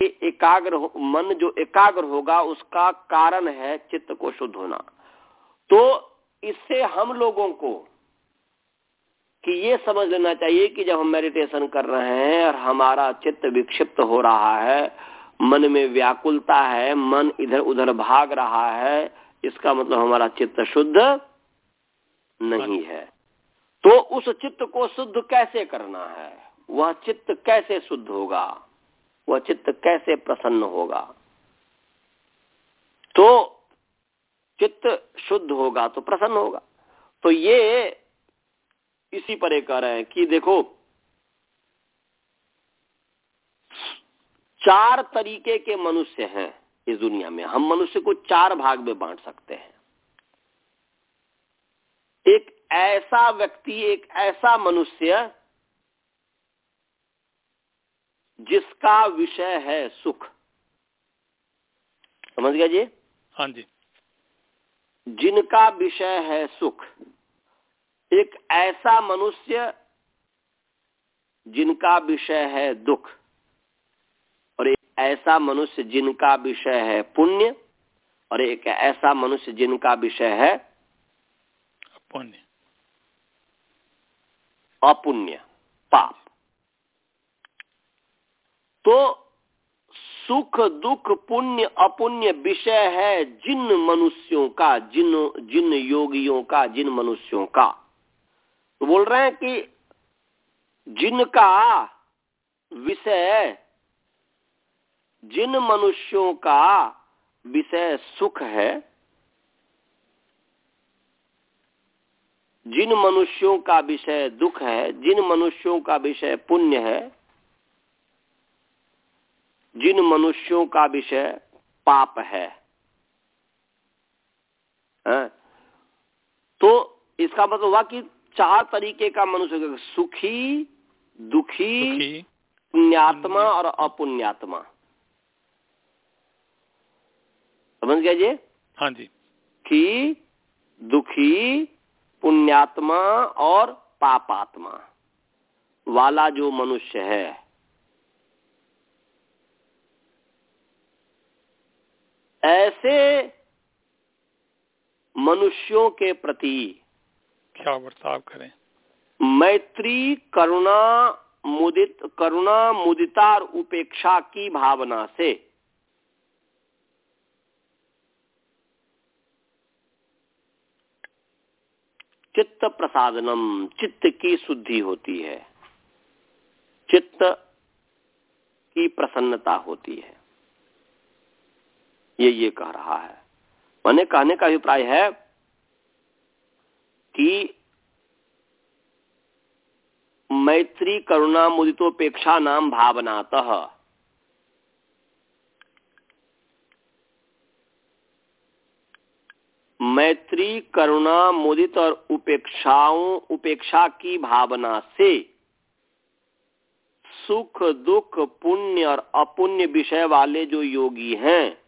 के एकाग्र मन जो एकाग्र होगा उसका कारण है चित्त को शुद्ध होना। तो इससे हम लोगों को कि ये समझ लेना चाहिए कि जब हम मेडिटेशन कर रहे हैं और हमारा चित्त विक्षिप्त हो रहा है मन में व्याकुलता है मन इधर उधर भाग रहा है इसका मतलब हमारा चित्त शुद्ध नहीं है। तो उस चित्त को शुद्ध कैसे करना है? वह चित्त कैसे शुद्ध होगा? वह चित्त कैसे प्रसन्न होगा? तो चित्त शुद्ध होगा तो प्रसन्न होगा। तो ये इसी पर एक कह रहे हैं कि देखो, चार तरीके के मनुष्य हैं इस दुनिया में। हम मनुष्य को चार भाग में बांट सकते हैं। एक ऐसा व्यक्ति एक ऐसा मनुष्य जिसका विषय है सुख। समझ गया जी? हाँ जी। जिनका विषय है सुख। एक ऐसा मनुष्य जिनका विषय है दुख। और एक ऐसा मनुष्य जिनका विषय है पुण्य। और एक ऐसा मनुष्य जिनका विषय है पुण्य। अपुण्य, पाप। तो सुख, दुख, पुण्य, अपुण्य विषय है जिन मनुष्यों का, जिन जिन योगियों का, जिन मनुष्यों का। तो बोल रहे हैं कि जिनका विषय, जिन मनुष्यों का विषय सुख है जिन मनुष्यों का विषय दुख है जिन मनुष्यों का विषय पुण्य है जिन मनुष्यों का विषय पाप है, है? तो इसका मतलब हुआ कि चार तरीके का मनुष्य सुखी दुखी, दुखी पुण्यात्मा और अपुण्यात्मा। समझ गया जी? हाँ जी। कि दुखी पुण्यात्मा और पापात्मा। वाला जो मनुष्य है ऐसे मनुष्यों के प्रति क्या बर्ताव करें? मैत्री करुणा मुदित करुणा मुदितार उपेक्षा की भावना से चित्त प्रसादनम चित्त की शुद्धि होती है। चित्त की प्रसन्नता होती है। ये ये कह रहा है। मैंने कहने का अभिप्राय है कि मैत्री करुणा मुदितोपेक्षा नाम भावनातः मैत्री, करुणा, मुदित और उपेक्षाओं, उपेक्षा की भावना से सुख, दुख, पुण्य और अपुण्य विषय वाले जो योगी हैं,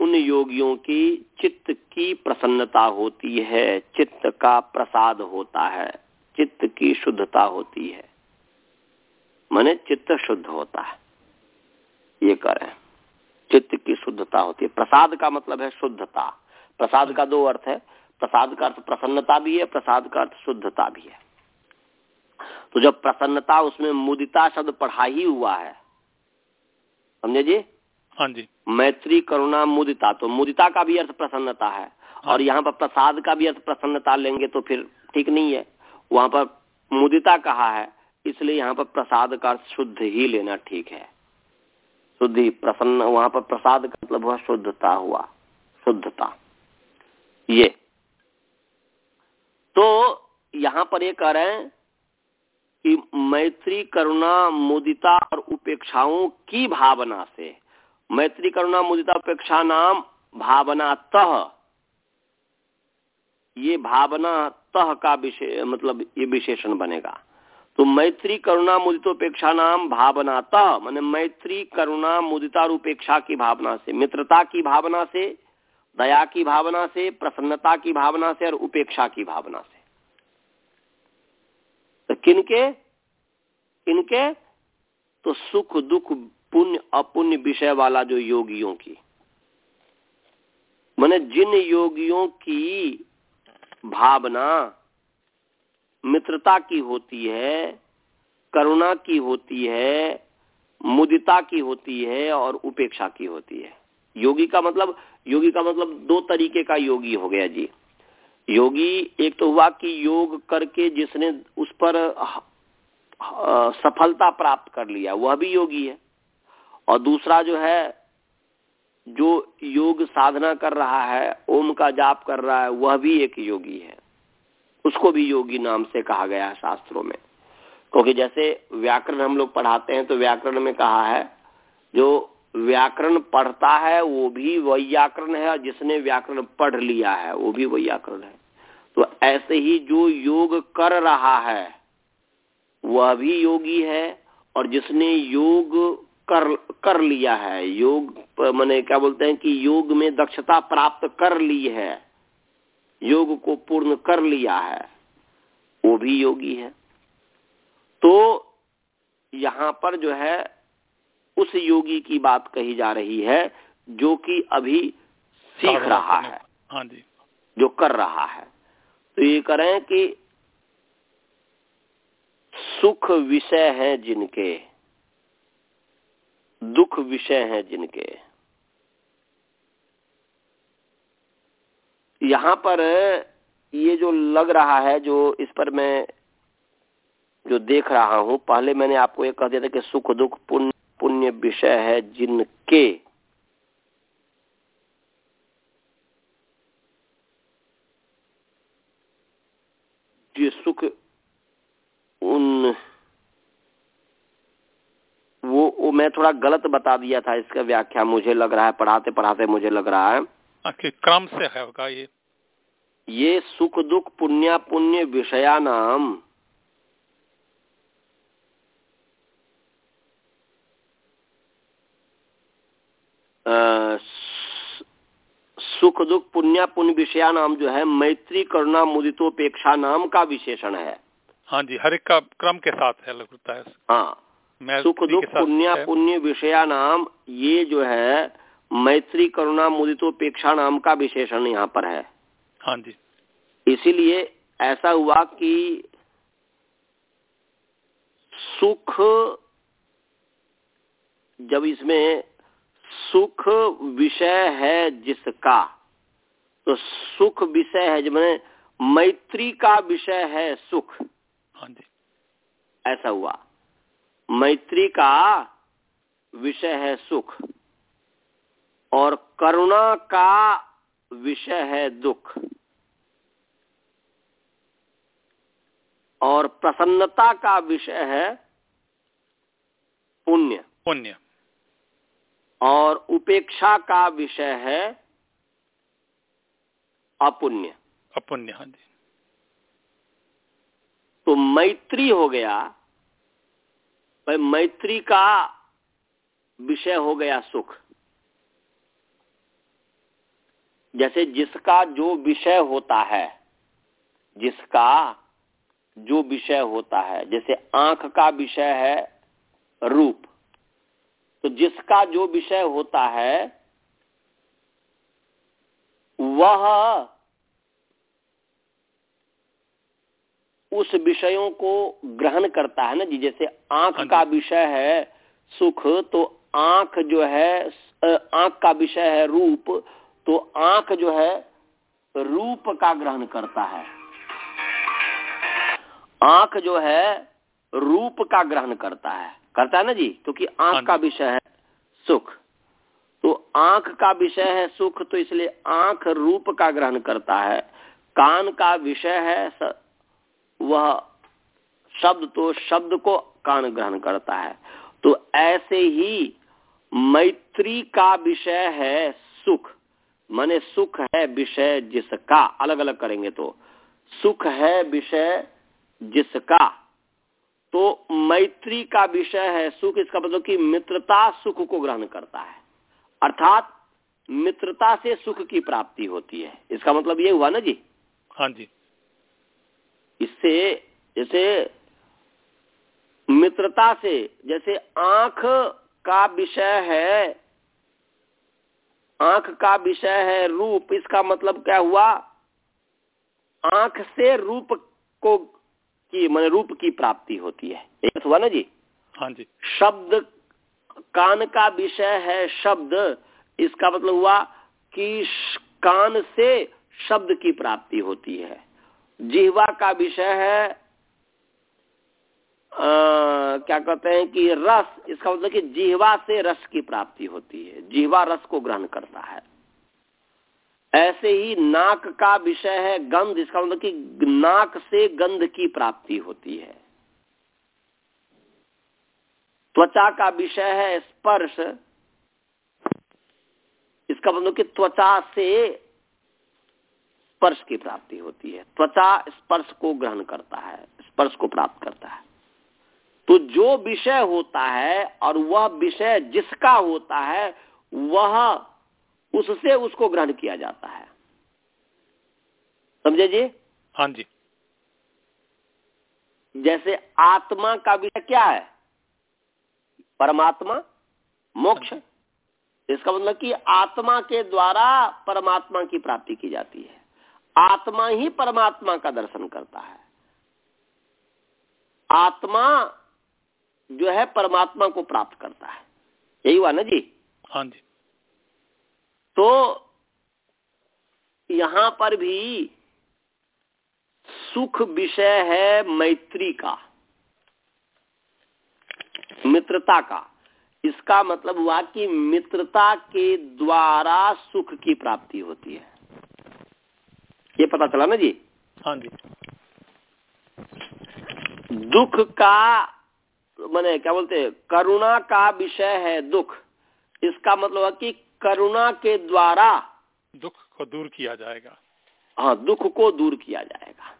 उन योगियों की चित्त की प्रसन्नता होती है, चित्त का प्रसाद होता है, चित्त की शुद्धता होती है। माने चित्त शुद्ध होता है। ये करें। चित्त शुद्धता होती है। प्रसाद का मतलब है शुद्धता। प्रसाद का दो अर्थ है। प्रसाद का अर्थ प्रसन्नता भी है प्रसाद का अर्थ शुद्धता भी है। तो जब प्रसन्नता उसमें मुदिता शब्द पढ़ा ही हुआ है समझे जी? हाँ जी। मैत्री करुणा मुदिता तो मुदिता का भी अर्थ प्रसन्नता है। हाँ। और यहाँ पर प्रसाद का भी अर्थ प्रसन्नता लेंगे तो फिर ठीक नहीं है। वहाँ पर मुदिता कहा है इसलिए यहाँ पर प्रसाद का शुद्ध ही लेना ठीक है। शुद्धि, प्रसन्न वहाँ पर प्रसाद का मतलब हुआ शुद्धता हुआ, शुद्धता। ये। तो यहाँ पर ये कह रहे हैं कि मैत्री करुणा, मुदिता और उपेक्षाओं की भावना से, मैत्री करुणा, मुदिता, उपेक्षा नाम भावना तह। ये भावना तह का विषय मतलब ये विशेषण बनेगा। तो मैत्री करुणा मुदितोपेक्षा नाम भावनाता मैंने मैत्री करुणा मुदिता और उपेक्षा की भावना से, मित्रता की भावना से, दया की भावना से, प्रसन्नता की भावना से और उपेक्षा की भावना से। तो किनके? किनके? तो सुख, दुख, पुण्य, अपुण्य विषय वाला जो योगियों की। मैंने जिन योगियों की भावना मित्रता की होती है, करुणा की होती है, मुदिता की होती है और उपेक्षा की होती है। योगी का मतलब योगी का मतलब दो तरीके का योगी हो गया जी। योगी, एक तो हुआ कि योग करके जिसने उस पर सफलता प्राप्त कर लिया, वह भी योगी है। और दूसरा जो है, जो योग साधना कर रहा है, ओम का जाप कर रहा है, वह भी एक योगी है। उसको भी योगी नाम से कहा गया है शास्त्रों में। क्योंकि जैसे व्याकरण हम लोग पढ़ाते हैं तो व्याकरण में कहा है, जो व्याकरण पढ़ता है, वो भी व्याकरण है, और जिसने व्याकरण पढ़ लिया है, वो भी व्याकरण है। तो ऐसे ही जो योग कर रहा है, वह भी योगी है, और जिसने योग कर कर लिया है, योग मैंने क्या बोलते हैं कि योग में दक्षता प्राप्त कर ली है योग को पूर्ण कर लिया है वो भी योगी है। तो यहाँ पर जो है उस योगी की बात कही जा रही है जो कि अभी सीख रहा है। हाँ जी। जो कर रहा है। तो ये करें कि सुख विषय है जिनके दुख विषय है जिनके। यहाँ पर ये जो लग रहा है जो इस पर मैं जो देख रहा हूँ पहले मैंने आपको ये कह दिया था कि सुख दुख पुण्य पुण्य विषय है जिनके। सुख उन वो वो मैं थोड़ा गलत बता दिया था इसका व्याख्या मुझे लग रहा है पढ़ाते पढ़ाते मुझे लग रहा हाँ, कि क्रम से है होगा ये। ये सुख दुख पुण्य पुण्य विषया नाम सुख दुख पुण्य पुण्य विषया नाम जो है मैत्री करुणा मुदितोपेक्षा नाम का विशेषण है। हाँ जी हर एक का क्रम के साथ है लगता है। हाँ सुख दुख पुण्य पुण्य विषया नाम ये जो है मैत्री करुणा मुदितोपेक्षा नाम का विशेषण यहाँ पर है। हाँ जी। इसीलिए ऐसा हुआ कि सुख जब इसमें सुख विषय है जिसका तो सुख विषय है जब मैत्री का विषय है सुख हाँ जी। ऐसा हुआ। मैत्री का विषय है सुख। और करुणा का विषय है दुख। और प्रसन्नता का विषय है पुण्य। पुण्य। और उपेक्षा का विषय है अपुण्य। अपुण्य हाँ जी। तो मैत्री हो गया भाई मैत्री का विषय हो गया सुख। जैसे जिसका जो विषय होता है जिसका जो विषय होता है जैसे आँख का विषय है रूप तो जिसका जो विषय होता है वह उस विषयों को ग्रहण करता है ना जी। जैसे आँख हाँ का विषय है सुख तो आँख जो है आँख का विषय है रूप तो आँख जो है रूप का ग्रहण करता है। आँख जो है रूप का ग्रहण करता है। करता है ना जी? क्योंकि तो आँख का विषय है सुख। तो आँख का विषय है सुख तो इसलिए आँख रूप का ग्रहण करता है। कान का विषय है वह शब्द तो शब्द को कान ग्रहण करता है। तो ऐसे ही मैत्री का विषय है सुख। माने सुख है विषय जिसका अलग अलग करेंगे तो। सुख है विषय जिसका। तो मैत्री का विषय है सुख इसका मतलब कि मित्रता सुख को ग्रहण करता है। अर्थात मित्रता से सुख की प्राप्ति होती है। इसका मतलब ये हुआ ना जी? हाँ जी। इससे जैसे मित्रता से जैसे आँख का विषय है आँख का विषय है रूप इसका मतलब क्या हुआ? आँख से रूप को की मन रूप की प्राप्ति होती है। एक हुआ ना जी? हाँ जी। शब्द कान का विषय है शब्द। इसका मतलब हुआ कि कान से शब्द की प्राप्ति होती है। जिहवा का विषय है आ, क्या कहते हैं कि रस इसका मतलब कि जिहवा से रस की प्राप्ति होती है। जिहवा रस को ग्रहण करता है। ऐसे ही नाक का विषय है गंध इसका मतलब कि नाक से गंध की प्राप्ति होती है। त्वचा का विषय है स्पर्श। इसका मतलब कि त्वचा से स्पर्श की प्राप्ति होती है। त्वचा स्पर्श को ग्रहण करता है स्पर्श को प्राप्त करता है। तो जो विषय होता है और वह विषय जिसका होता है वह उससे उसको ग्रहण किया जाता है। समझे जी? हाँ जी। जैसे आत्मा का विषय क्या है? परमात्मा मोक्ष। हाँ इसका मतलब कि आत्मा के द्वारा परमात्मा की प्राप्ति की जाती है। आत्मा ही परमात्मा का दर्शन करता है। आत्मा जो है परमात्मा को प्राप्त करता है। यही हुआ ना जी? हाँ जी। तो यहाँ पर भी सुख विषय है मैत्री का मित्रता का। इसका मतलब हुआ कि मित्रता के द्वारा सुख की प्राप्ति होती है। ये पता चला ना जी? हाँ जी। दुख का मैंने क्या बोलते हैं करुणा का विषय है दुख। इसका मतलब है कि करुणा के द्वारा दुख को दूर किया जाएगा। हाँ दुख को दूर किया जाएगा।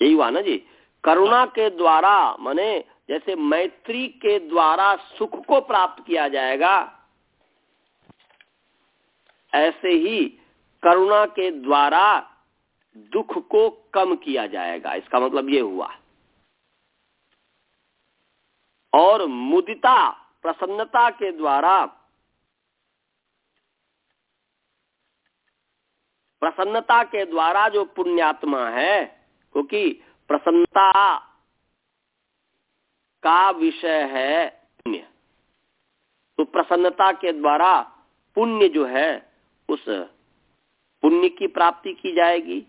यही हुआ ना जी? करुणा के द्वारा माने जैसे मैत्री के द्वारा सुख को प्राप्त किया जाएगा ऐसे ही करुणा के द्वारा दुख को कम किया जाएगा। इसका मतलब ये हुआ। और मुदिता, प्रसन्नता के द्वारा प्रसन्नता के द्वारा जो पुण्यात्मा है, क्योंकि प्रसन्नता का विषय है पुण्य। तो प्रसन्नता के द्वारा पुण्य जो है, उस पुण्य की प्राप्ति की जाएगी।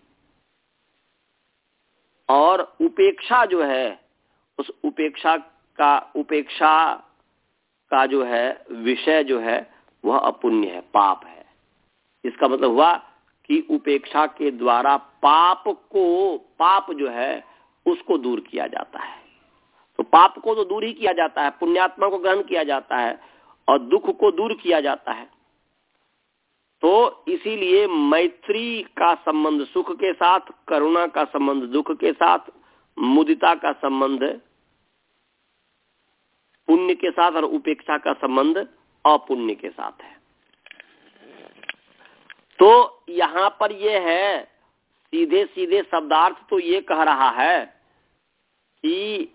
और उपेक्षा जो है, उस उपेक्षा का उपेक्षा का जो है, विषय जो है, वह अपुण्य है, पाप है। इसका मतलब हुआ कि उपेक्षा के द्वारा पाप को, पाप जो है, उसको दूर किया जाता है। तो पाप को तो दूर ही किया जाता है, पुण्यात्मा को ग्रहण किया जाता है, और दुख को दूर किया जाता है। तो इसीलिए मैत्री का संबंध, सुख के साथ, करुणा का संबंध, दुख के साथ, मुदिता का संबंध पुण्य के साथ और उपेक्षा का संबंध अपुण्य के साथ है। तो यहाँ पर यह है सीधे सीधे शब्दार्थ तो ये कह रहा है कि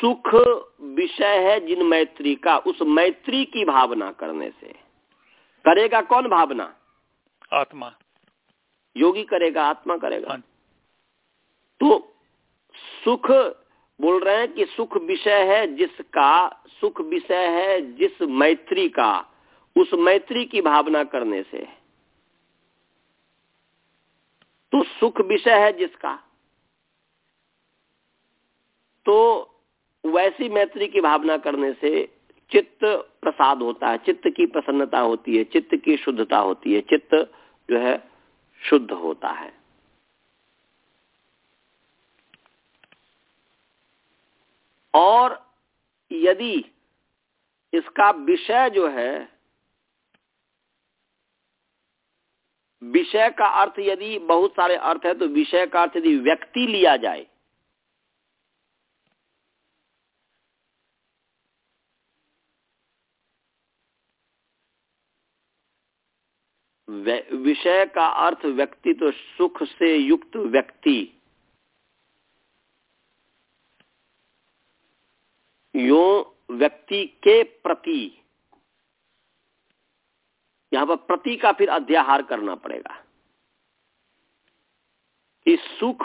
सुख विषय है जिन मैत्री का उस मैत्री की भावना करने से। करेगा कौन भावना? आत्मा। योगी करेगा आत्मा करेगा। हाँ। तो सुख बोल रहे हैं कि सुख विषय है जिसका, सुख विषय है जिस मैत्री का, उस मैत्री की भावना करने से। तो सुख विषय है जिसका। तो वैसी मैत्री की भावना करने से चित्त प्रसाद होता है, चित्त की प्रसन्नता होती है, चित्त की शुद्धता होती है, चित्त जो है शुद्ध होता है। और यदि इसका विषय जो है, विषय का अर्थ यदि बहुत सारे अर्थ है तो विषय का अर्थ यदि व्यक्ति लिया जाए विषय का अर्थ व्यक्ति तो सुख से युक्त व्यक्ति। यो व्यक्ति के प्रति, यहाँ पर प्रति का फिर अध्याहार करना पड़ेगा। कि सुख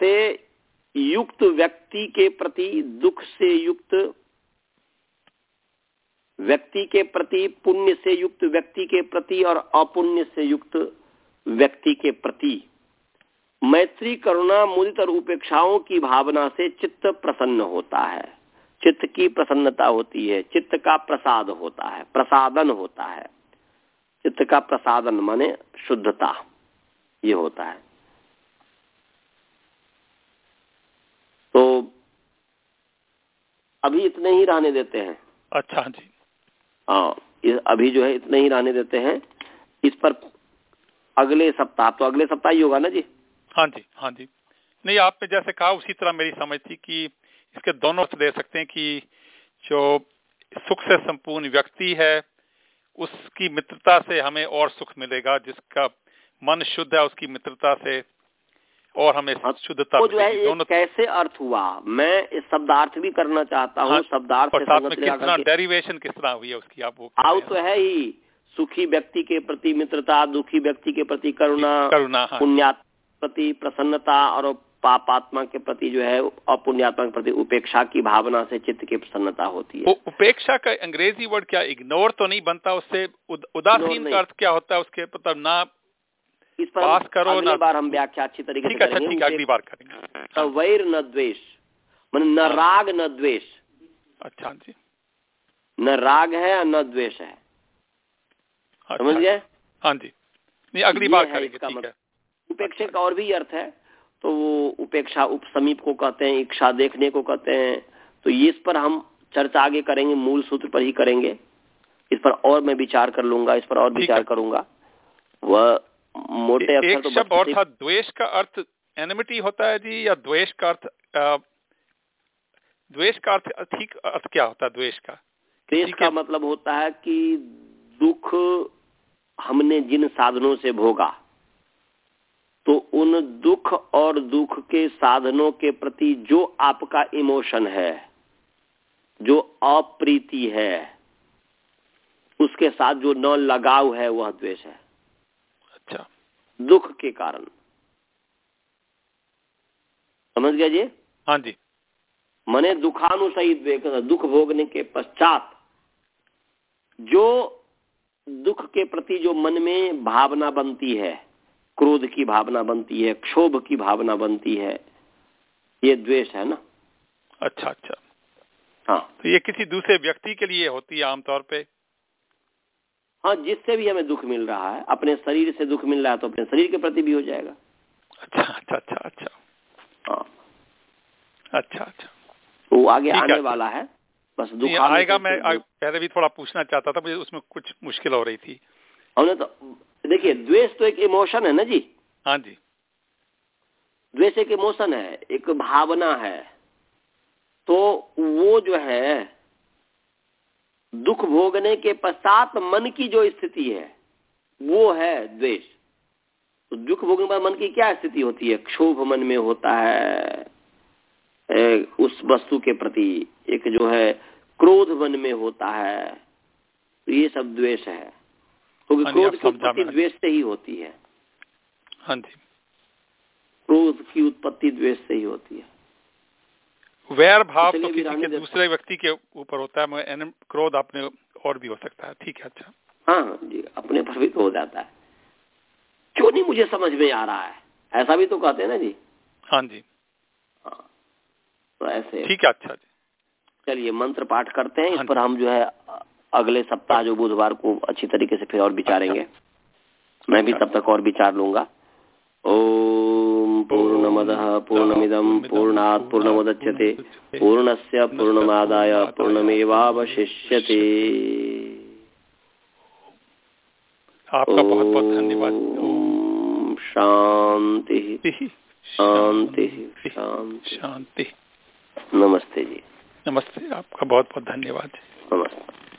से युक्त व्यक्ति के प्रति, दुख से युक्त व्यक्ति के प्रति, पुण्य से युक्त व्यक्ति के प्रति और अपुण्य से युक्त व्यक्ति के प्रति मैत्री करुणा मुदित और उपेक्षाओं की भावना से चित्त प्रसन्न होता है। चित्त की प्रसन्नता होती है चित्त का प्रसाद होता है प्रसादन होता है। चित्त का प्रसादन माने शुद्धता ये होता है। तो अभी इतने ही रहने देते हैं। अच्छा जी। हाँ अभी जो है इतने ही रहने देते हैं। इस पर अगले सप्ताह तो अगले सप्ताह ही होगा ना जी? हाँ जी हाँ जी। नहीं आपने जैसे कहा उसी तरह मेरी समझ थी कि इसके दोनों अर्थ दे सकते हैं कि जो सुख से संपूर्ण व्यक्ति है उसकी मित्रता से हमें और सुख मिलेगा जिसका मन शुद्ध है उसकी मित्रता से और हमें शुद्धता जो है दोनों कैसे अर्थ हुआ? मैं इस शब्दार्थ भी करना चाहता हूँ हाँ, शब्दार्थ किस तरह डेरिवेशन किस तरह हुई है उसकी आप वो आउ तो है ही सुखी व्यक्ति के प्रति मित्रता दुखी व्यक्ति के प्रति करुणा करुणा हाँ। पुण्यात प्रति प्रसन्नता और पापात्मा के प्रति जो है अपुण्यात्मा के प्रति उपेक्षा की भावना से चित्त की प्रसन्नता होती है। उपेक्षा का अंग्रेज़ी वर्ड क्या इग्नोर तो नहीं बनता उससे उदासीन का अर्थ क्या होता है उसके मतलब ना इस पर पास करो अगली ना बार हम व्याख्या अच्छी तरीके से करेंगे। अगली बार करेंगे। वैर न द्वेष मन न हाँ। राग न द्वेष। अच्छा जी। न राग है न द्वेष है। अच्छा। समझ गए? हाँ जी। नहीं अगली बार करेंगे ठीक है। उपेक्षा का और भी अर्थ है तो वो उपेक्षा उप समीप को कहते हैं इच्छा देखने को कहते हैं। तो ये इस पर हम चर्चा आगे करेंगे मूल सूत्र पर ही करेंगे। इस पर और मैं विचार कर लूँगा इस पर और विचार करूँगा। वह मोटे एक तो शब्द और था द्वेष का अर्थ एनिमिटी होता है जी या द्वेष का अर्थ द्वेष का अर्थ ठीक अर्थ क्या होता है द्वेष का? द्वेष का मतलब होता है कि दुख हमने जिन साधनों से भोगा तो उन दुख और दुख के साधनों के प्रति जो आपका इमोशन है जो अप्रीति है उसके साथ जो न लगाव है वह द्वेष है। अच्छा। दुख के कारण। समझ गया जी? हाँ जी। मने दुखानुसहित दुख भोगने के पश्चात जो दुख के प्रति जो मन में भावना बनती है क्रोध की भावना बनती है क्षोभ की भावना बनती है। ये द्वेष है ना? अच्छा अच्छा। हाँ। तो ये किसी दूसरे व्यक्ति के लिए होती है आमतौर पे? हाँ जिससे भी हमें दुख मिल रहा है अपने शरीर से दुख मिल रहा है तो अपने शरीर के प्रति भी हो जाएगा। अच्छा अच्छा अच्छा अच्छा। हाँ। अच्छा अच्छा। वो आगे आने वाला है बस दुख आएगा मैं पहले भी थोड़ा पूछना चाहता था मुझे उसमें कुछ मुश्किल हो रही थी। हमने तो देखिए द्वेष तो एक इमोशन है ना जी? हाँ जी। द्वेष एक इमोशन है एक भावना है। तो वो जो है दुख भोगने के पश्चात मन की जो स्थिति है वो है द्वेष। तो दुख भोगने पर मन की क्या स्थिति होती है? क्षोभ मन में होता है उस वस्तु के प्रति एक जो है क्रोध मन में होता है। तो ये सब द्वेष है। क्योंकि तो क्रोध की उत्पत्ति द्वेष से ही होती है। हाँ जी। क्रोध की उत्पत्ति द्वेष से ही होती है। वैर भाव तो किसी के दूसरे व्यक्ति के ऊपर होता है क्रोध अपने और भी हो सकता है। ठीक है अच्छा। हाँ, हाँ जी अपने पर भी तो हो जाता है। क्यों नहीं मुझे समझ में आ रहा है? ऐसा भी तो कहते हैं ना जी। हाँ जी। हाँ तो ऐसे। ठीक है अच्छा जी। चलिए मंत्र पाठ करते हैं। इस हाँ पर हम जो है अगले सप्ताह जो बुधवार को अच्छी तरीके से फिर और विचारेंगे। अच्छा। मैं भी तब तक और विचार लूँगा। ओम पूर्णमद पूर्णमिदम पूर्णात पूर्णमुदच्यते पूर्णस्य पूर्णमादाय पूर्णमेवावशिष्यते। आपका बहुत बहुत धन्यवाद। शांति। शांति। शांति। शांति। नमस्ते जी। नमस्ते आपका बहुत बहुत धन्यवाद। नमस्ते।